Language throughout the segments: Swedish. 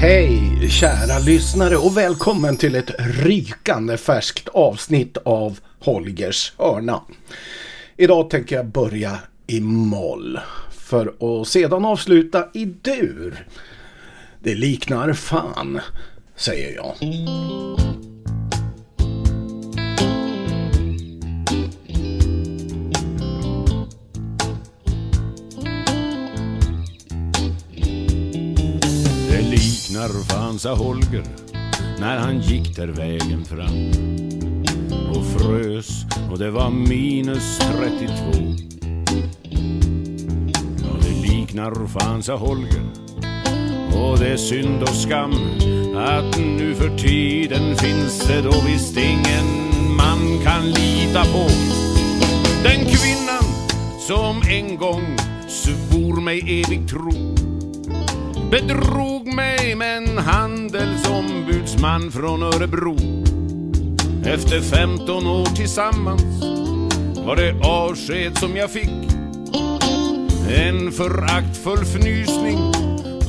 Hej kära lyssnare och välkommen till ett rykande färskt avsnitt av Holgers hörna. Idag tänker jag börja i moll för att sedan avsluta i dur. Det liknar fan, säger jag. Liknar Fansa Holger när han gick där vägen fram och frös och det var minus 32. Ja, det liknar fan sa Holger och det är synd och skam att nu för tiden finns det då visst ingen man kan lita på. Den kvinnan som en gång svor mig evig tro bedrog mig med en handelsombudsman från Örebro. Efter 15 år tillsammans var det avsked som jag fick. En föraktfull fnysning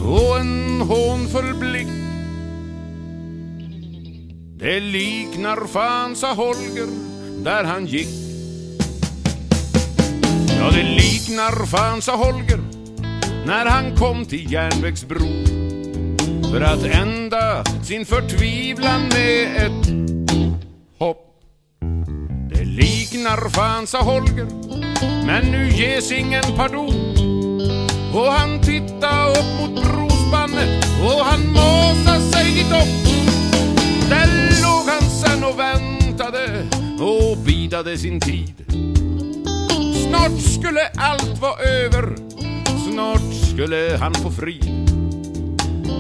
och en hånfull blick. Det liknar fan, sa Holger, där han gick. Ja, det liknar fan, sa Holger, när han kom till järnvägsbro för att ända sin förtvivlan med ett hopp. Det liknar fan, sa Holger, men nu ges ingen pardon. Och han titta upp mot brospannet och han masa' sig dit upp. Där låg han sen och väntade och bidade sin tid. Snart skulle allt vara över snart skulle han få fri.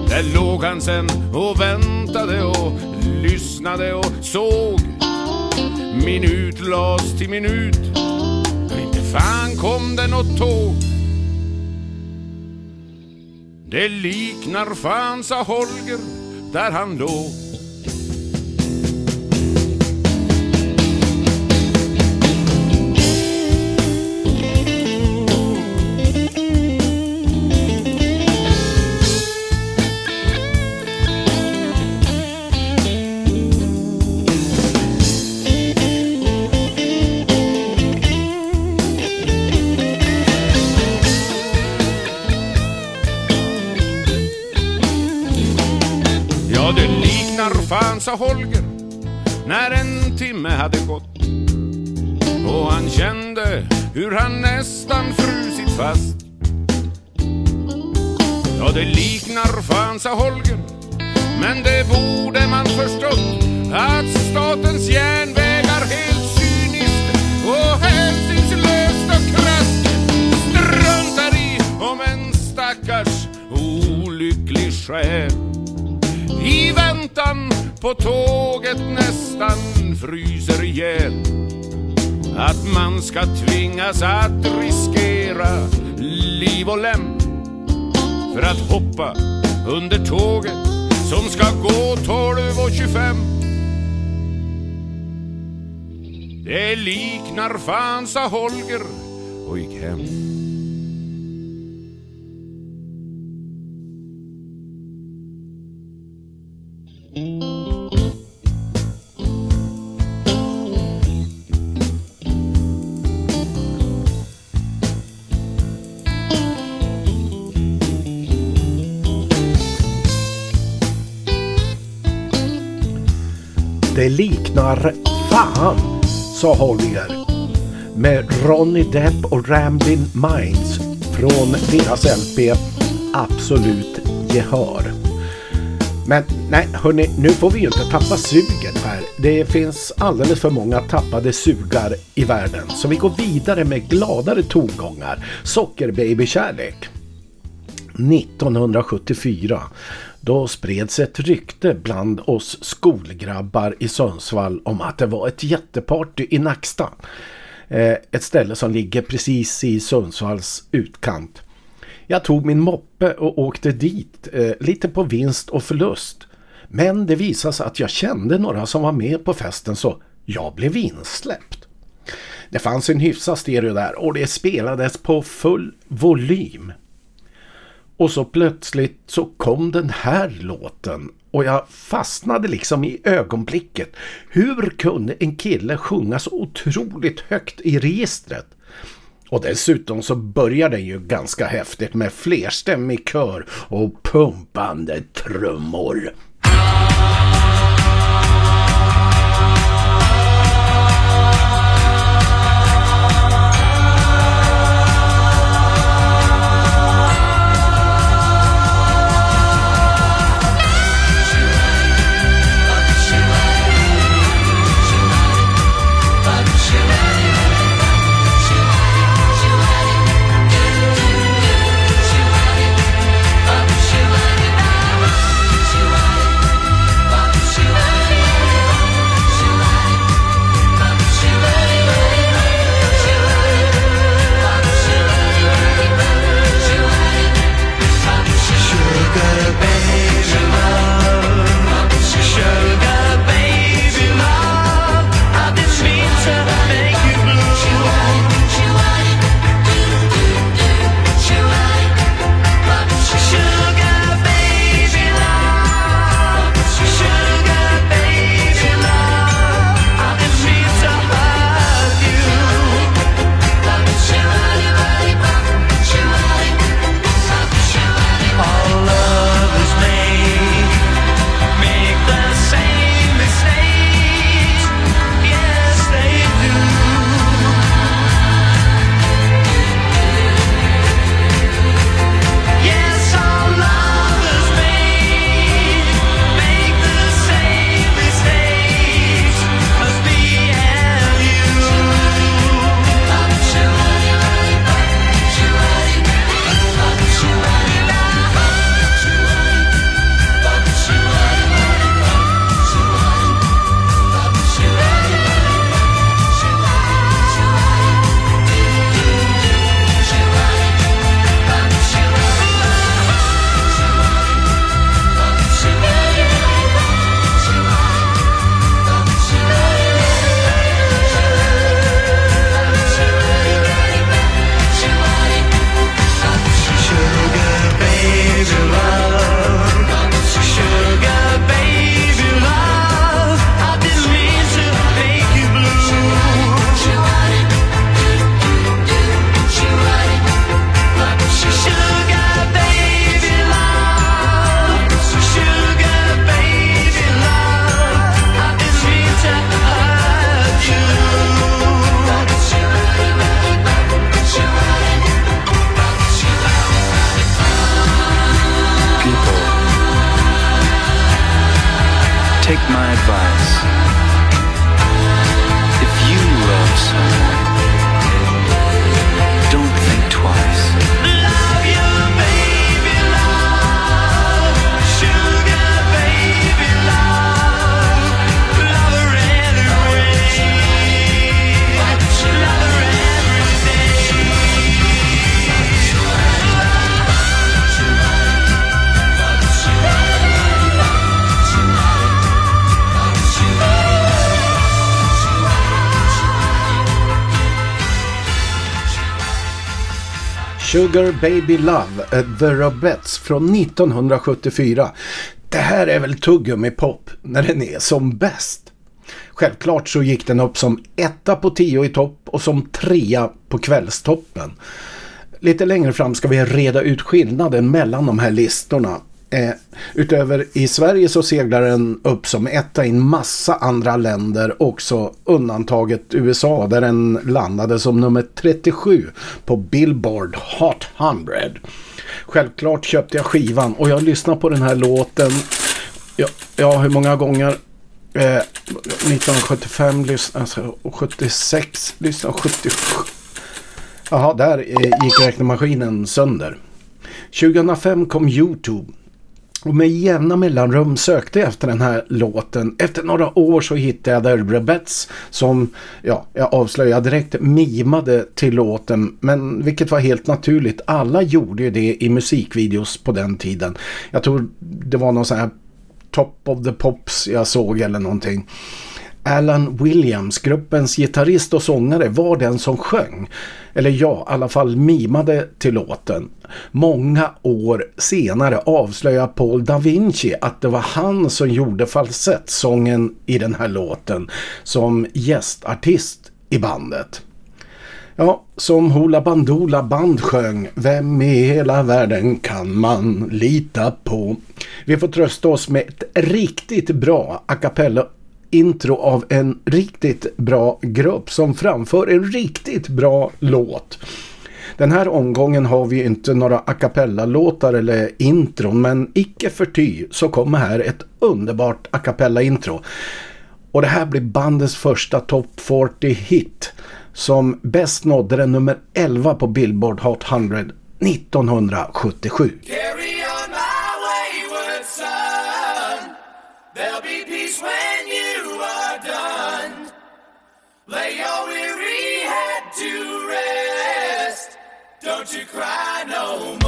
Där låg han sen och väntade och lyssnade och såg. Minut las till minut. Inte fan kom det något tåg. Det liknar fan, sa Holger, där han låg. Liknar fan, sa Holger när en timme hade gått och han kände hur han nästan frusit fast. Ja, det liknar fan, sa Holger men det borde man förstått att statens järnvägar helt cyniskt och hänsynslöst och krasst struntar i om en stackars olycklig själ i väntan på tåget nästan fryser ihjäl. Att man ska tvingas att riskera liv och lem för att hoppa under tåget som ska gå 12.25. Det liknar fan, sa Holger och gick hem. Det liknar fan, sa Holger. Med Ronny Depp och Ramblin' Minds från deras LP Absolut Gehör. Men nej, hörni, nu får vi ju inte tappa suget här. Det finns alldeles för många tappade sugar i världen. Så vi går vidare med gladare tongångar. Sockerbabykärlek. 1974 då spreds ett rykte bland oss skolgrabbar i Sundsvall om att det var ett jätteparty i Nacksta. Eh, ett ställe som ligger precis i Sundsvalls utkant. Jag tog min moppe och åkte dit, eh, lite på vinst och förlust. Men det visade sig att jag kände några som var med på festen så jag blev insläppt. Det fanns en hyfsad stereo där och det spelades på full volym. Och så plötsligt så kom den här låten och jag fastnade liksom i ögonblicket. Hur kunde en kille sjunga så otroligt högt i registret? Och dessutom så börjar den ju ganska häftigt med flerstämmig kör och pumpande trummor. Sugar Baby Love, The Robettes från 1974. Det här är väl tuggummi-pop när den är som bäst. Självklart så gick den upp som etta på tio i topp och som trea på kvällstoppen. Lite längre fram ska vi reda ut skillnaden mellan de här listorna. Eh, utöver i Sverige så seglar den upp som etta i en massa andra länder, också undantaget USA där den landade som nummer 37 på Billboard Hot 100. Självklart köpte jag skivan och jag lyssnade på den här låten, ja, ja hur många gånger? Eh, 1975 lyssnade alltså, 76 lyssnade 77. Jaha, där eh, gick räknemaskinen sönder. 2005 kom YouTube och med jämna mellanrum sökte jag efter den här låten. Efter några år så hittade jag The Rebets som, ja, jag avslöjar direkt, mimade till låten. Men vilket var helt naturligt. Alla gjorde ju det i musikvideos på den tiden. Jag tror det var någon sån här Top of the Pops jag såg eller någonting. Alan Williams, gruppens gitarrist och sångare, var den som sjöng. Eller ja, i alla fall mimade till låten. Många år senare avslöjar Paul da Vinci att det var han som gjorde falsettsången i den här låten som gästartist i bandet. Ja, som Hoola Bandoola Band sjöng Vem i hela världen kan man lita på? Vi får trösta oss med ett riktigt bra a cappella intro av en riktigt bra grupp som framför en riktigt bra låt. Den här omgången har vi inte några a cappella-låtar eller intron men icke förty så kommer här ett underbart a cappella-intro. Och det här blir bandets första Top 40 hit som bäst nådde den nummer 11 på Billboard Hot 100 1977. Don't you cry no more.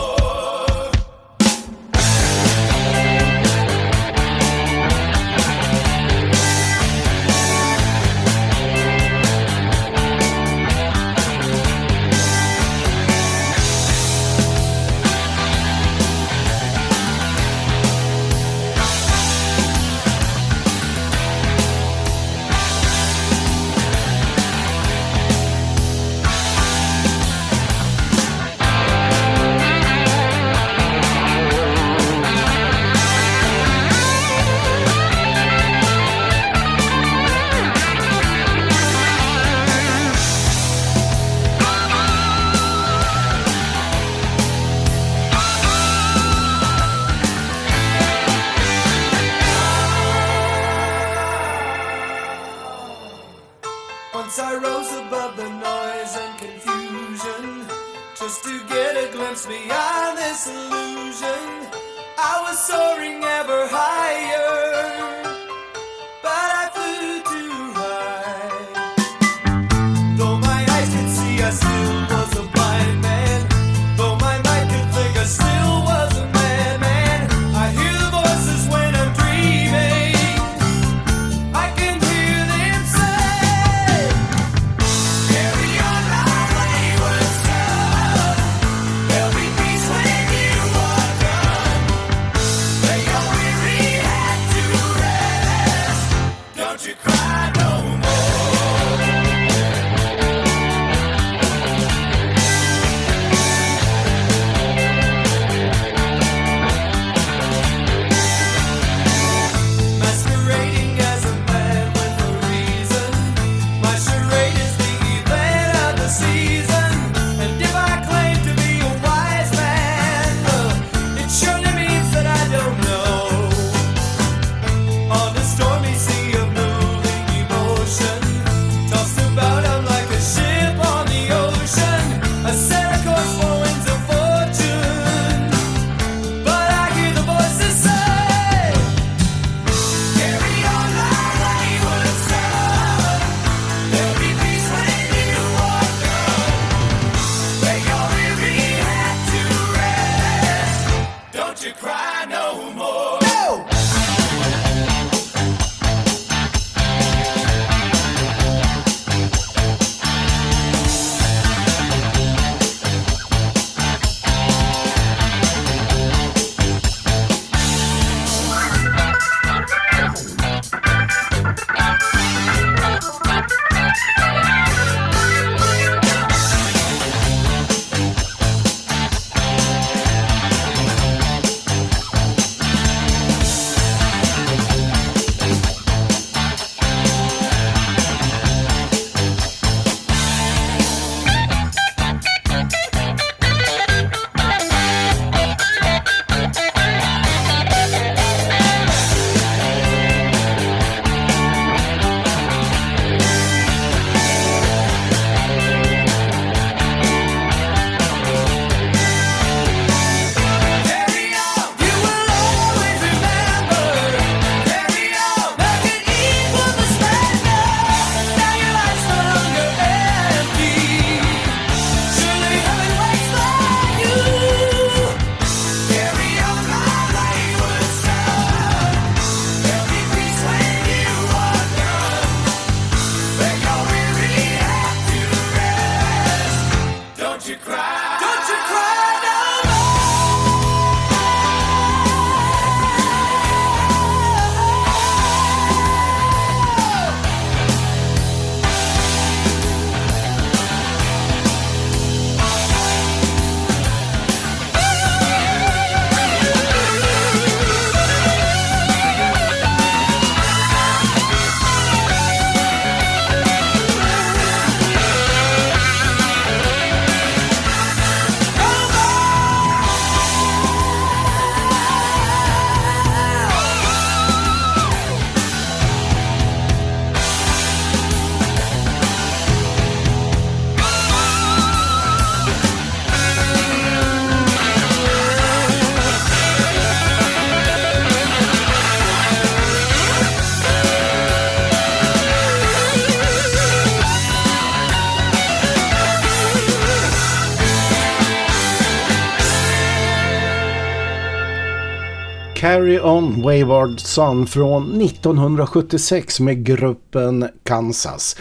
On Wayward Son från 1976 med gruppen Kansas.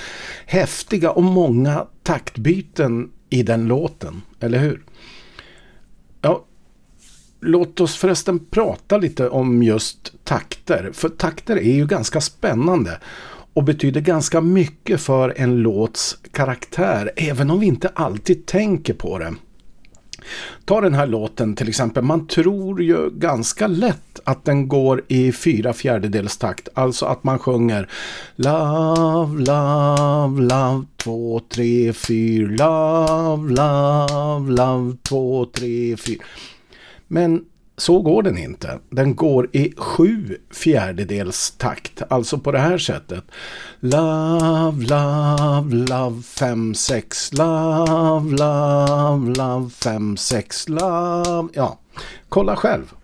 Häftiga och många taktbyten i den låten, eller hur? Ja, låt oss förresten prata lite om just takter. För takter är ju ganska spännande och betyder ganska mycket för en låts karaktär även om vi inte alltid tänker på det. Ta den här låten till exempel. Man tror ju ganska lätt att den går i fyra fjärdedels takt. Alltså att man sjunger Love, love, love, två, tre, fyra. Love, love, love, två, tre, fyra. Men så går den inte. Den går i sju fjärdedels takt. Alltså på det här sättet. Love, love, love, fem, sex. Love, love, love, fem, sex. Love. Ja, kolla själv.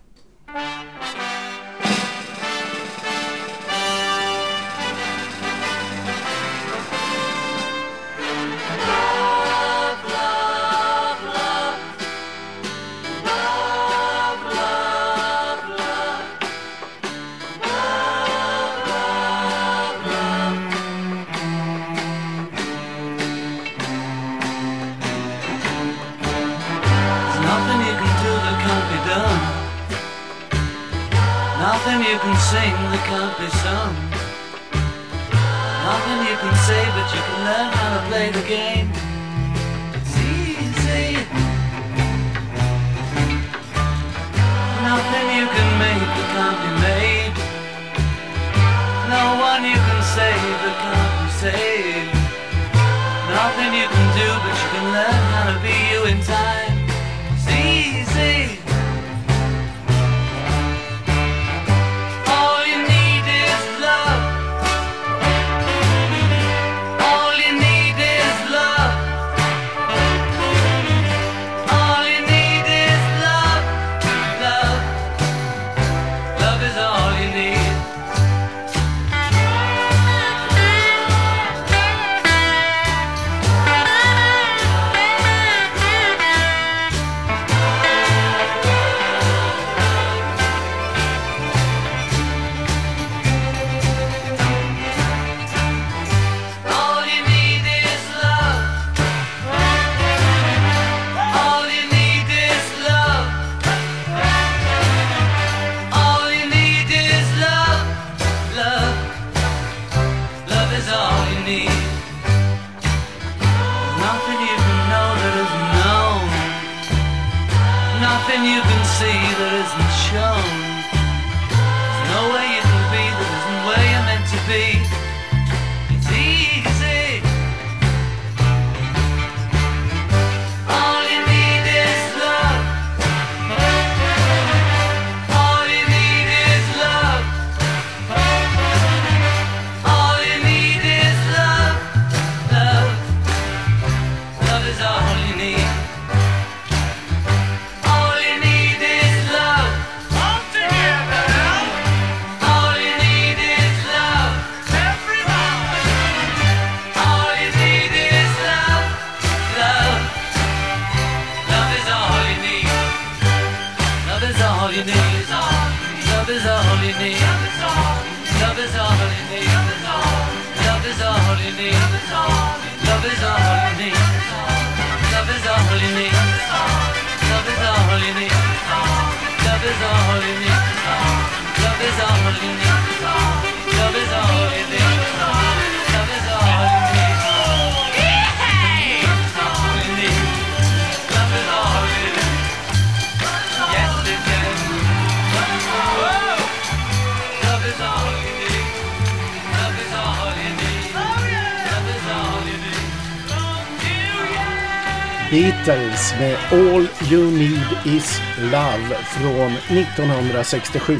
Med All You Need Is Love från 1967.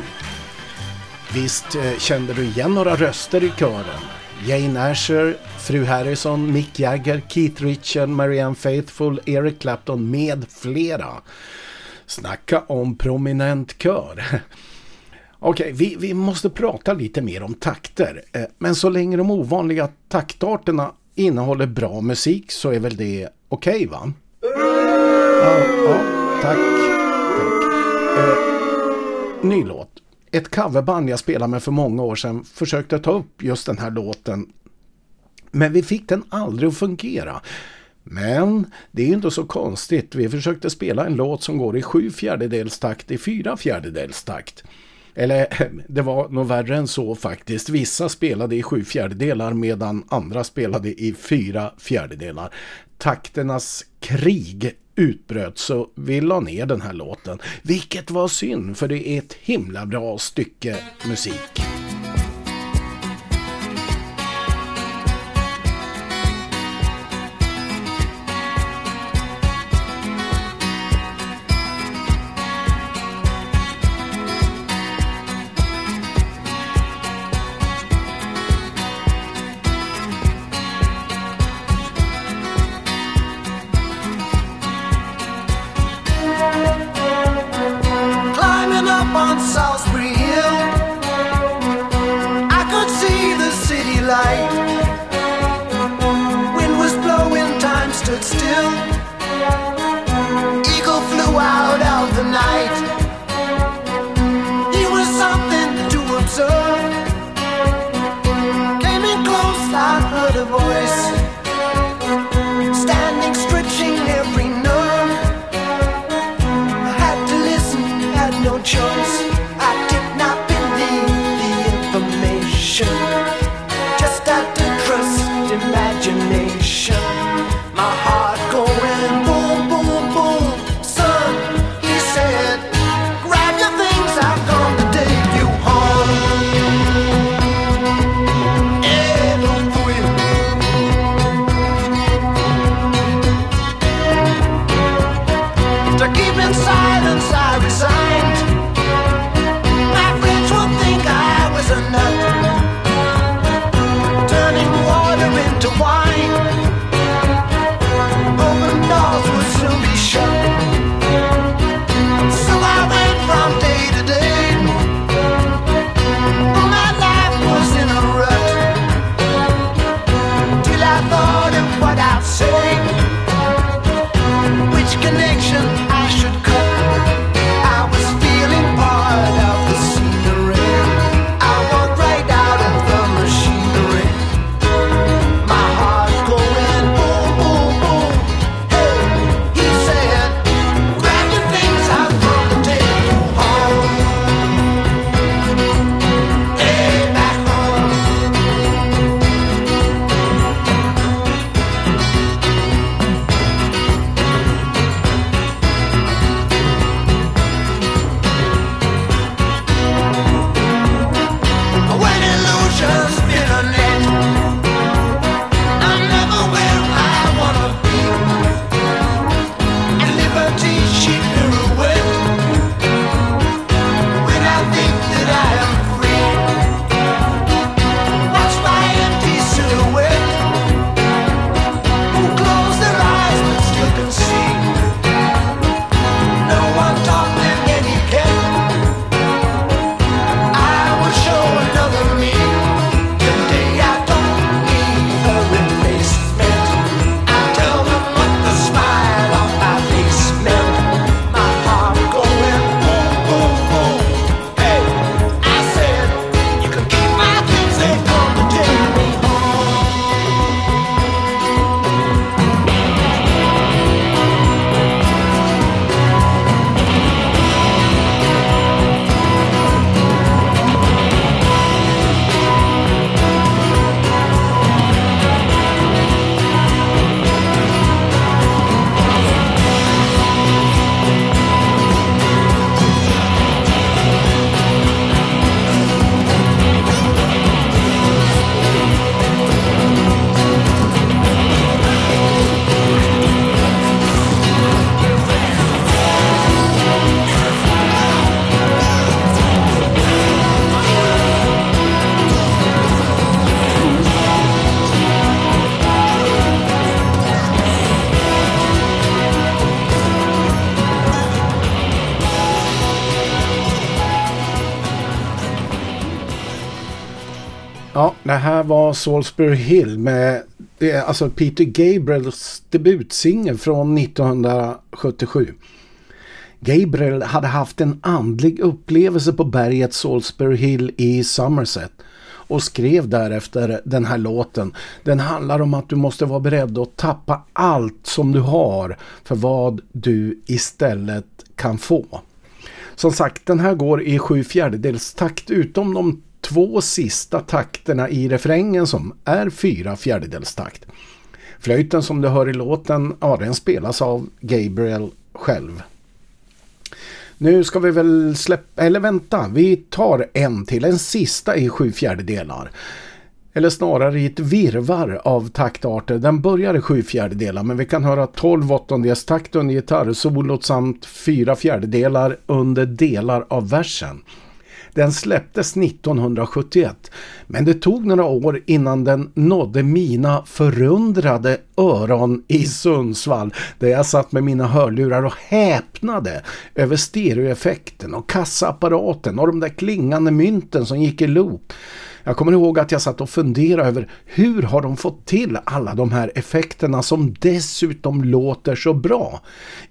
Visst eh, kände du igen några röster i kören? Jane Asher, Fru Harrison, Mick Jagger, Keith Richard, Marianne Faithfull, Eric Clapton med flera. Snacka om prominent kör. Okej, vi, vi måste prata lite mer om takter. Eh, men så länge de ovanliga taktarterna innehåller bra musik så är väl det okej okay, va? Ja, ja tack. tack. Eh, ny låt. ett coverband jag spelade med för många år sedan försökte ta upp just den här låten. Men vi fick den aldrig att fungera. Men det är inte så konstigt. Vi försökte spela en låt som går i sju fjärdedels takt i fyra fjärdedels takt. Eller det var nog värre än så faktiskt. Vissa spelade i sju fjärdedelar medan andra spelade i fyra fjärdedelar. Takternas krig utbröt så vi la ner den här låten. Vilket var synd för det är ett himla bra stycke musik. Det var Salisbury Hill med alltså Peter Gabriels debutsingel från 1977. Gabriel hade haft en andlig upplevelse på berget Salisbury Hill i Somerset och skrev därefter den här låten. Den handlar om att du måste vara beredd att tappa allt som du har för vad du istället kan få. Som sagt, den här går i sju fjärdedels takt utom de två sista takterna i refrängen som är fyra fjärdedels takt. Flöjten som du hör i låten, ja den spelas av Gabriel själv. Nu ska vi väl släppa, eller vänta, vi tar en till, en sista i sju fjärdedelar. Eller snarare i ett virvar av taktarter. Den börjar i sju fjärdedelar men vi kan höra 12 åttondels takt under gitarrsolot samt fyra fjärdedelar under delar av versen. Den släpptes 1971 men det tog några år innan den nådde mina förundrade öron i Sundsvall där jag satt med mina hörlurar och häpnade över stereoeffekten och kassaapparaten och de där klingande mynten som gick i loop. Jag kommer ihåg att jag satt och funderade över hur har de fått till alla de här effekterna som dessutom låter så bra.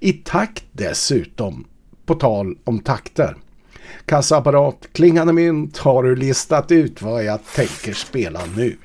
I takt dessutom, på tal om takter. Kassaapparat, klingande mynt, har du listat ut vad jag tänker spela nu?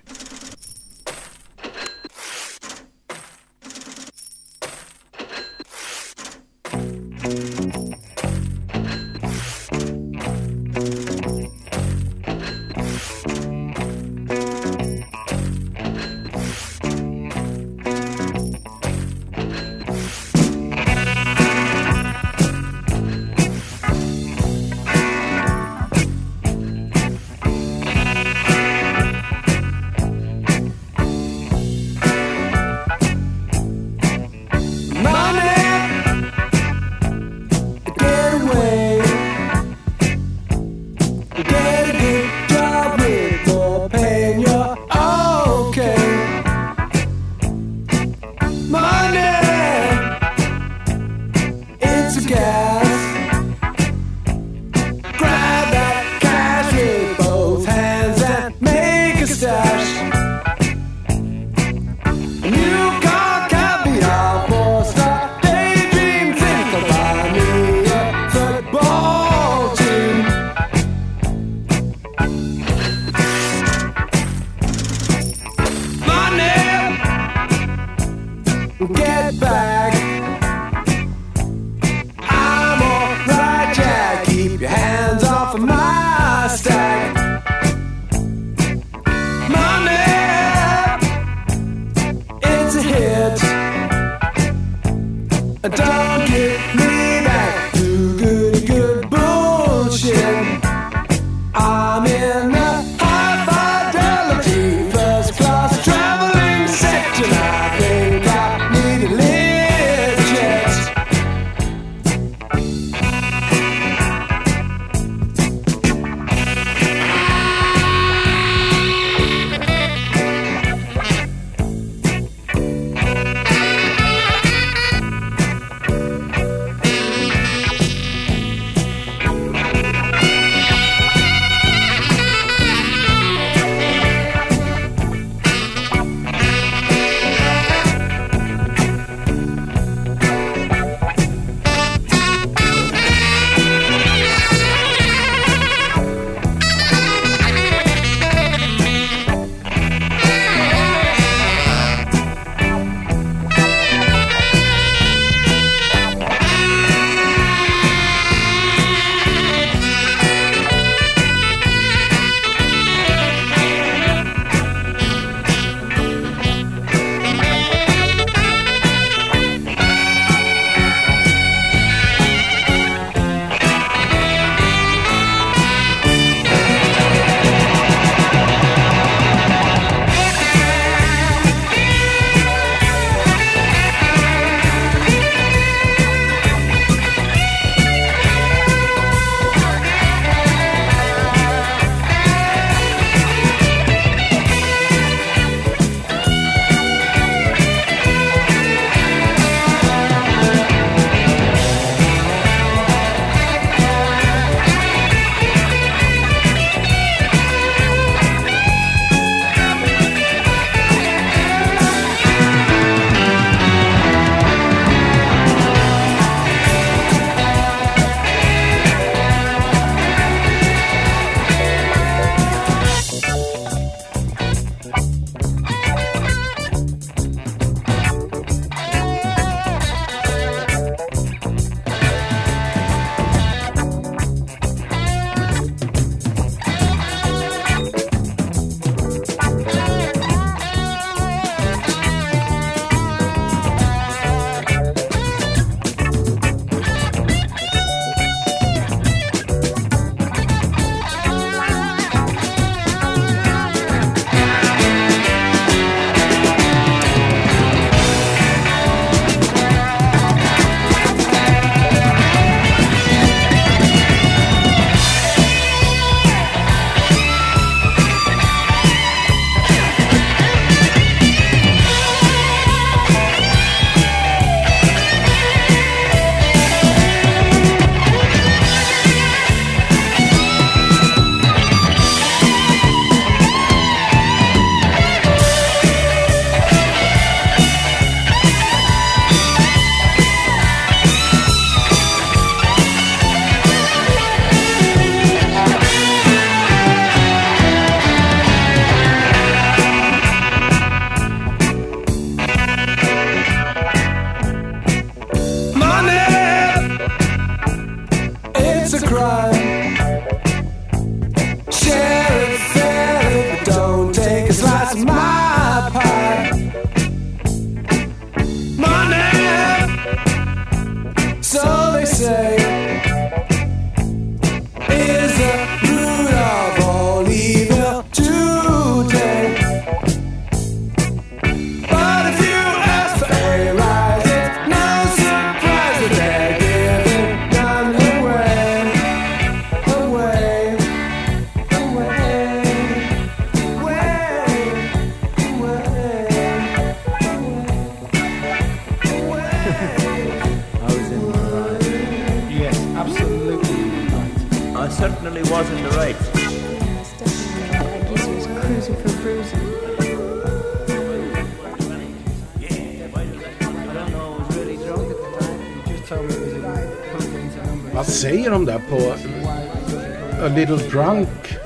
Little Drunk.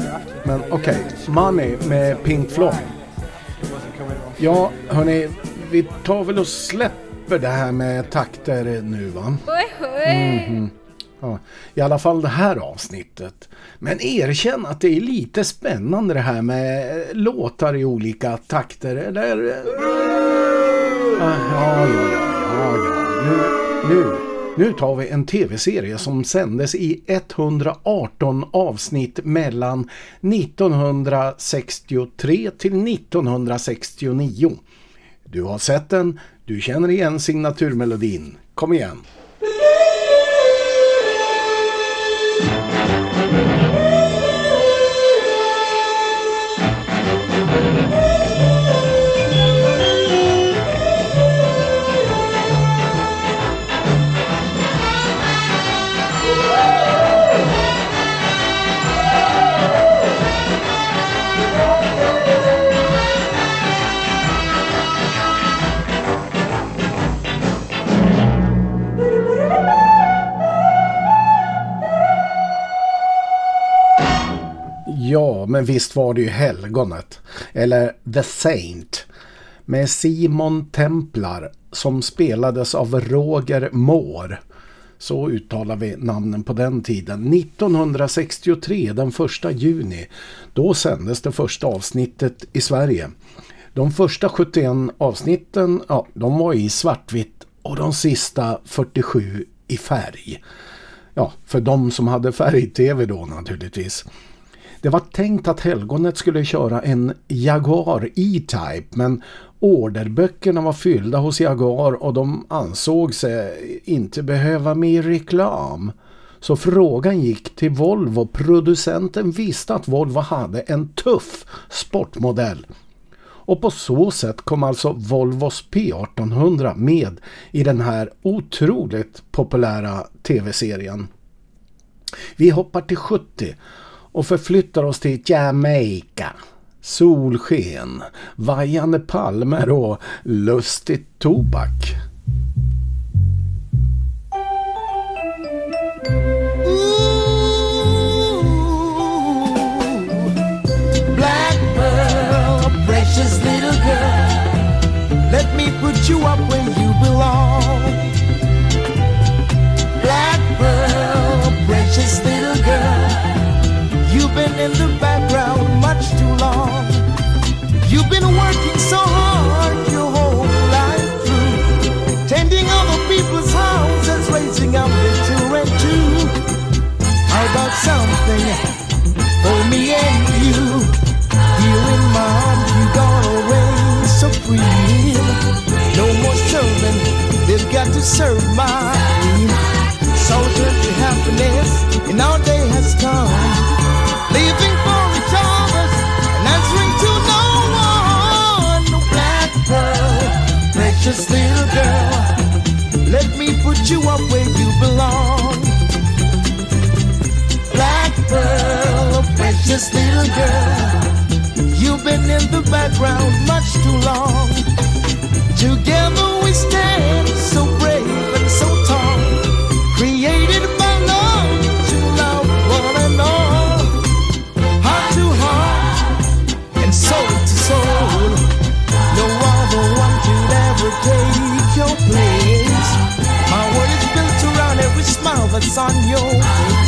Men okej, okay. Money med Pink Floyd. Ja, hörni, vi tar väl och släpper det här med takter nu va? Mm -hmm. ja, I alla fall det här avsnittet. Men erkänn att det är lite spännande det här med låtar i olika takter, eller? Ja, ja, ja, ja, ja. Nu, nu nu tar vi en tv-serie som sändes i 118 avsnitt mellan 1963 till 1969. Du har sett den, du känner igen signaturmelodin. Kom igen! Ja, men visst var det ju helgonet. Eller The Saint. Med Simon Templar som spelades av Roger Moore. Så uttalar vi namnen på den tiden. 1963, den första juni, då sändes det första avsnittet i Sverige. De första 71 avsnitten, ja, de var i svartvitt och de sista 47 i färg. Ja, för de som hade färg-tv då naturligtvis. Det var tänkt att helgonet skulle köra en Jaguar E-Type men orderböckerna var fyllda hos Jaguar och de ansåg sig inte behöva mer reklam. Så frågan gick till Volvo. Producenten visste att Volvo hade en tuff sportmodell. Och på så sätt kom alltså Volvos P1800 med i den här otroligt populära tv-serien. Vi hoppar till 70 och förflyttar oss till Jamaica. Solsken, vajande palmer och lustigt tobak. precious little girl. Let me put you up with in the background much too long. You've been working so hard your whole life through, tending other people's houses, raising up their children too. How about something for me and you? Here in my arms, you gonna reign supreme. No more serving, they've got to serve mine. Soldier to happiness, and our day has come precious little girl, let me put you up where you belong. Black pearl, precious little girl, you've been in the background much too long. Together we stand so brave on your face.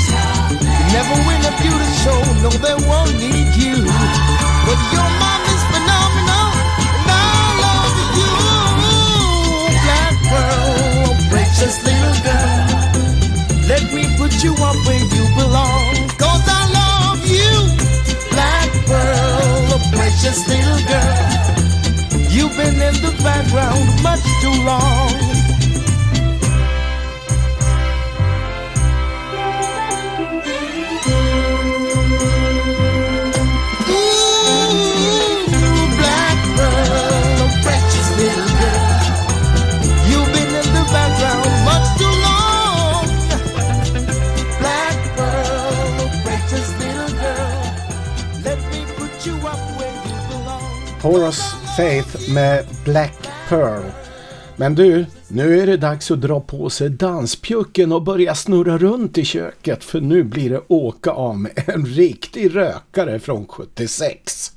Med Black Pearl. Men du, nu är det dags att dra på sig danspjucken och börja snurra runt i köket för nu blir det åka av med en riktig rökare från 76.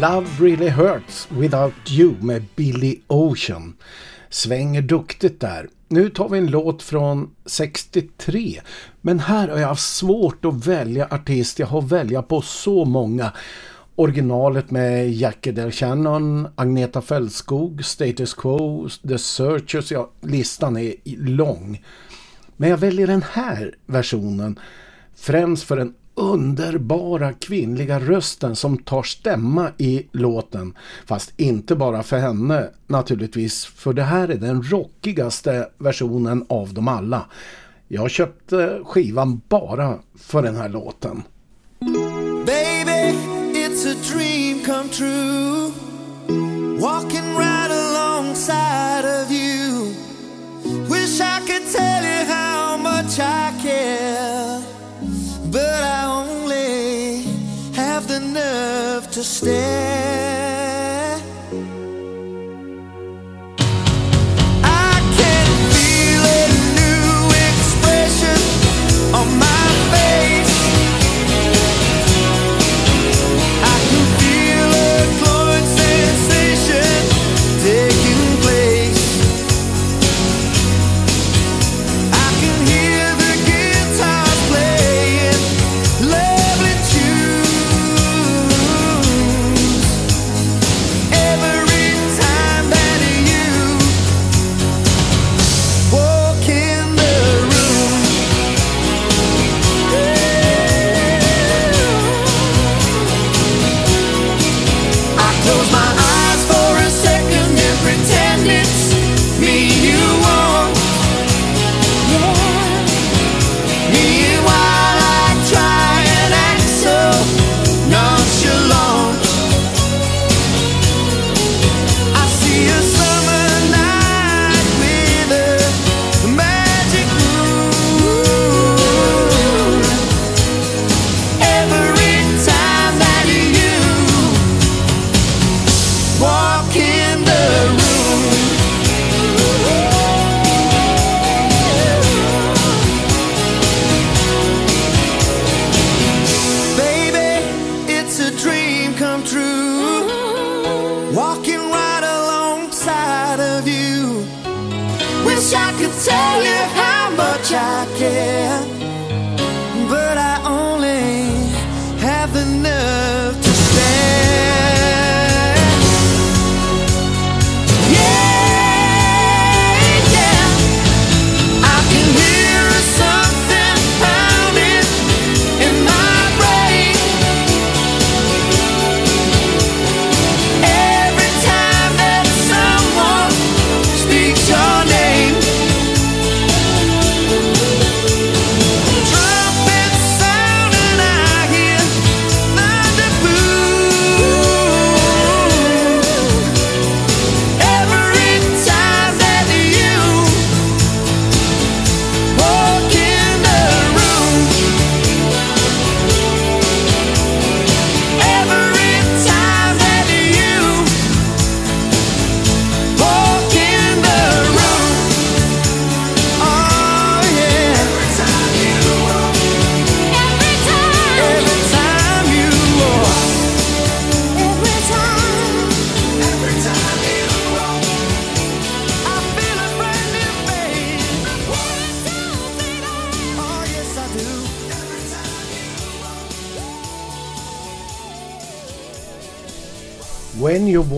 Love Really Hurts Without You med Billy Ocean. Svänger duktigt där. Nu tar vi en låt från 63. Men här har jag svårt att välja artist. Jag har välja på så många. Originalet med Jackie Del Shannon, Agneta Fältskog, Status Quo, The Searchers. Ja, listan är lång. Men jag väljer den här versionen främst för den underbara kvinnliga rösten som tar stämma i låten. Fast inte bara för henne naturligtvis, för det här är den rockigaste versionen av dem alla. Jag köpte skivan bara för den här låten. Baby, it's a dream come true Walking right alongside of you Wish I could tell you how much I care But I only have the nerve to stare.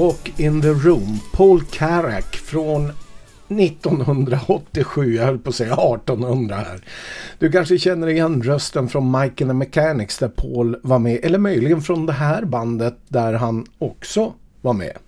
Walk in the Room, Paul Carrack från 1987, jag höll på att säga 1800 här. Du kanske känner igen rösten från Mike and the Mechanics där Paul var med, eller möjligen från det här bandet där han också var med.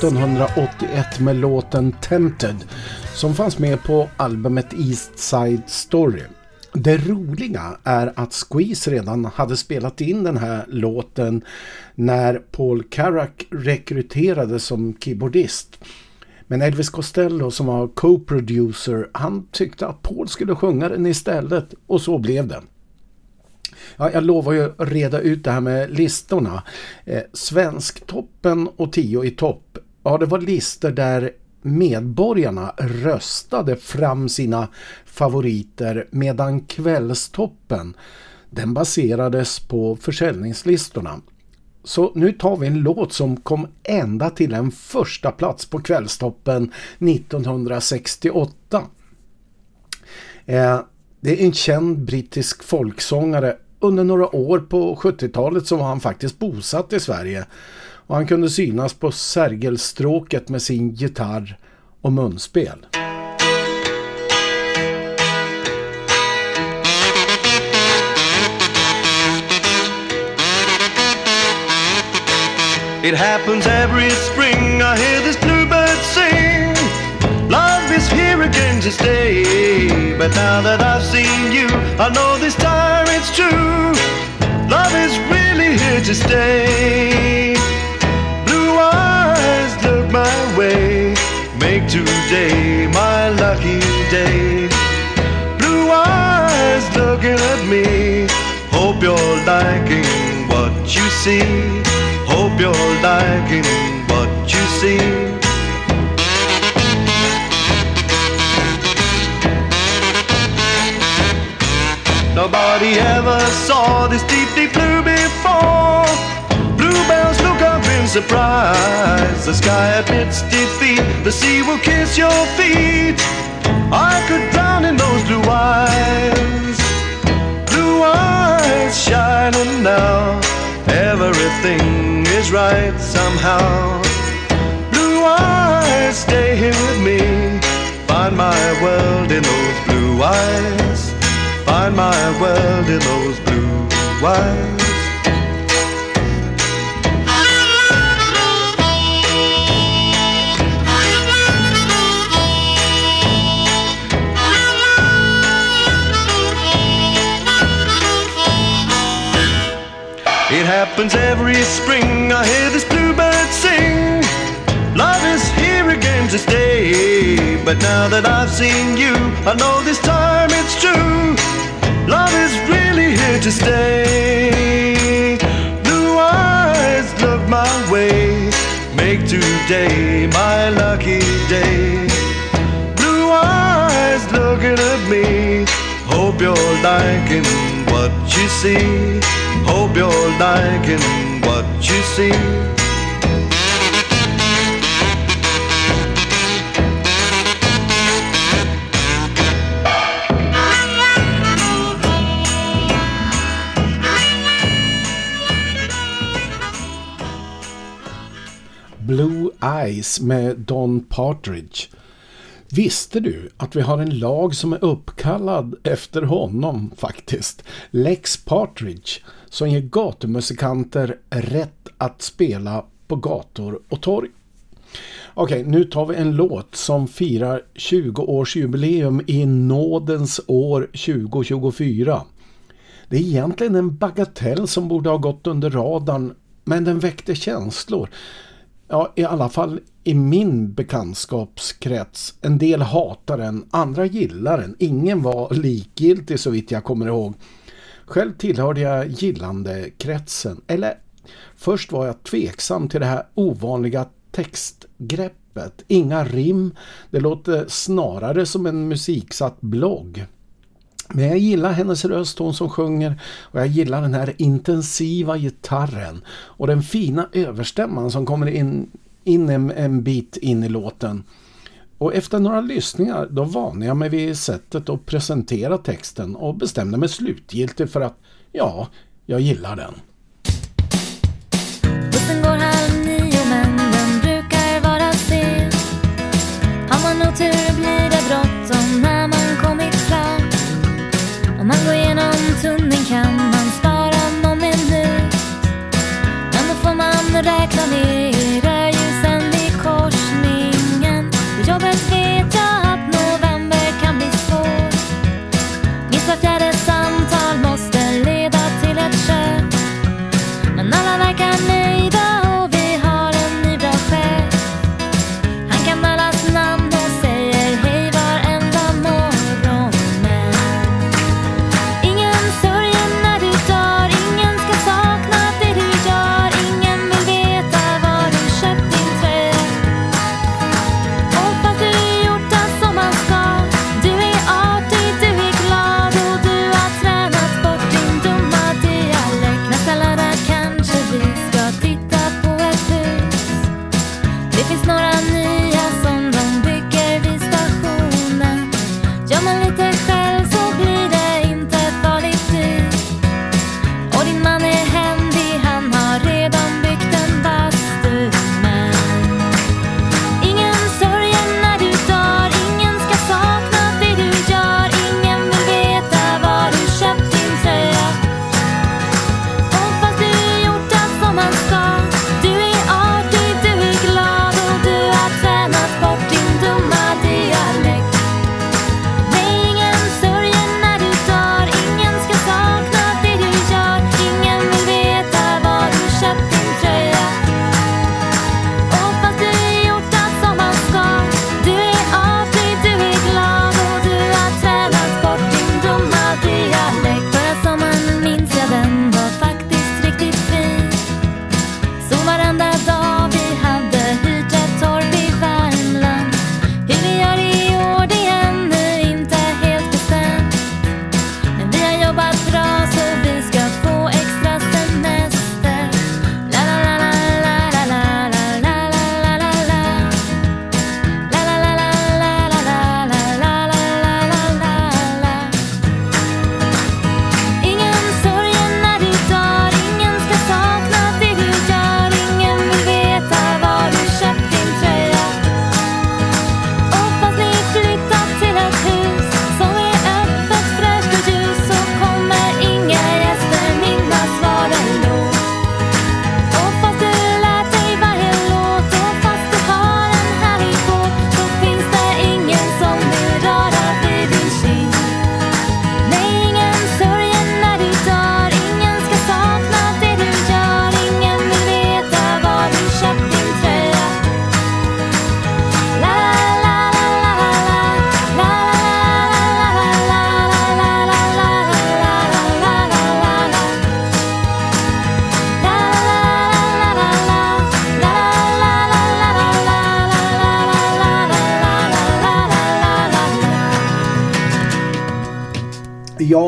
1981 med låten Tempted som fanns med på albumet East Side Story. Det roliga är att Squeeze redan hade spelat in den här låten när Paul Carrack rekryterades som keyboardist. Men Elvis Costello som var co-producer han tyckte att Paul skulle sjunga den istället och så blev det. Ja, jag lovar ju att reda ut det här med listorna. Eh, Svensktoppen och 10 i topp. Ja, det var listor där medborgarna röstade fram sina favoriter medan kvällstoppen den baserades på försäljningslistorna. Så nu tar vi en låt som kom ända till en första plats på kvällstoppen 1968. Eh, det är en känd brittisk folksångare under några år på 70-talet så var han faktiskt bosatt i Sverige och han kunde synas på Sergelstråket med sin gitarr och munspel. It happens every spring. I hear this bluebird sing. Love is here again to stay. But now that I've seen you, I know this time it's true. Love is really here to stay. Today my lucky day. Blue eyes looking at me. Hope you're liking what you see. Hope you're liking what you see. Nobody ever saw this deep, deep blue before. Surprise. The sky admits defeat. The sea will kiss your feet. I could drown in those blue eyes. Blue eyes shining now. Everything is right somehow. Blue eyes, stay here with me. Find my world in those blue eyes. Find my world in those blue eyes. Happens every spring. I hear this bluebird sing. Love is here again to stay. But now that I've seen you, I know this time it's true. Love is really here to stay. Blue eyes look my way. Make today my lucky day. Blue eyes looking at me. Hope you're liking what you see. Hope you're liking what you see. Blue Eyes med Don Partridge. Visste du att vi har en lag som är uppkallad efter honom faktiskt? Lex Partridge som ger gatumusikanter rätt att spela på gator och torg. Okej, nu tar vi en låt som firar 20-årsjubileum i nådens år 2024. Det är egentligen en bagatell som borde ha gått under radarn men den väckte känslor. Ja, i alla fall i min bekantskapskrets. En del hatar den, andra gillar den. Ingen var likgiltig så vitt jag kommer ihåg. Själv tillhörde jag gillande kretsen. Eller först var jag tveksam till det här ovanliga textgreppet. Inga rim, det låter snarare som en musiksatt blogg. Men jag gillar hennes röst, hon som sjunger och jag gillar den här intensiva gitarren och den fina överstämman som kommer in, in en, en bit in i låten. Och efter några lyssningar då vande jag mig vid sättet att presentera texten och bestämde mig slutgiltigt för att ja, jag gillar den.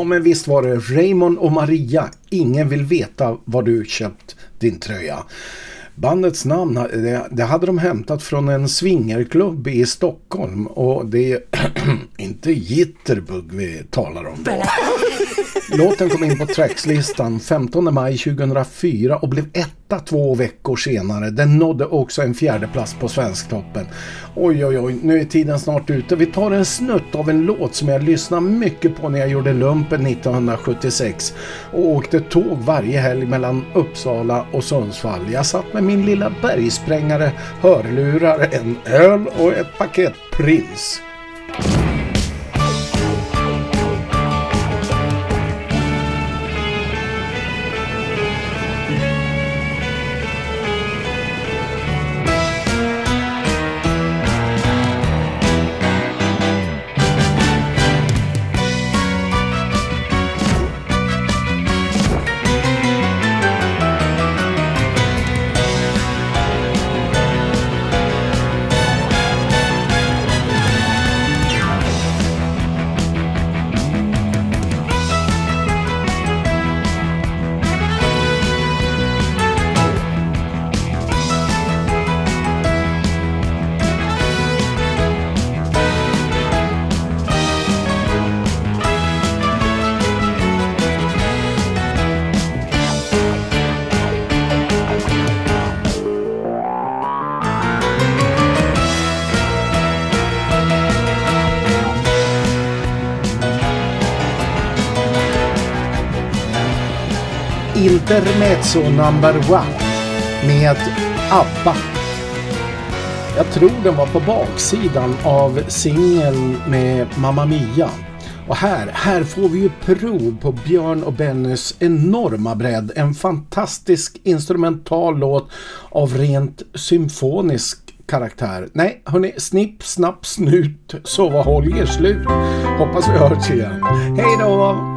Ja, men visst var det Raymond och Maria. Ingen vill veta var du köpt din tröja. Bandets namn det, det hade de hämtat från en swingerklubb i Stockholm och det är inte Jitterbug vi talar om då. Låten kom in på trackslistan 15 maj 2004 och blev etta två veckor senare. Den nådde också en fjärde plats på Svensktoppen. Oj, oj, oj, nu är tiden snart ute. Vi tar en snutt av en låt som jag lyssnade mycket på när jag gjorde lumpen 1976 och åkte tåg varje helg mellan Uppsala och Sundsvall. Jag satt med min lilla bergsprängare, hörlurar, en öl och ett paket Prins. Intermezzo number one med ABBA. Jag tror den var på baksidan av singeln med Mamma Mia. Och här, här får vi ju prov på Björn och Bennys enorma bredd. En fantastisk instrumental låt av rent symfonisk karaktär. Nej, hörni, snipp, snapp, snut, så var Holger slut. Hoppas vi hörs igen. Hej då!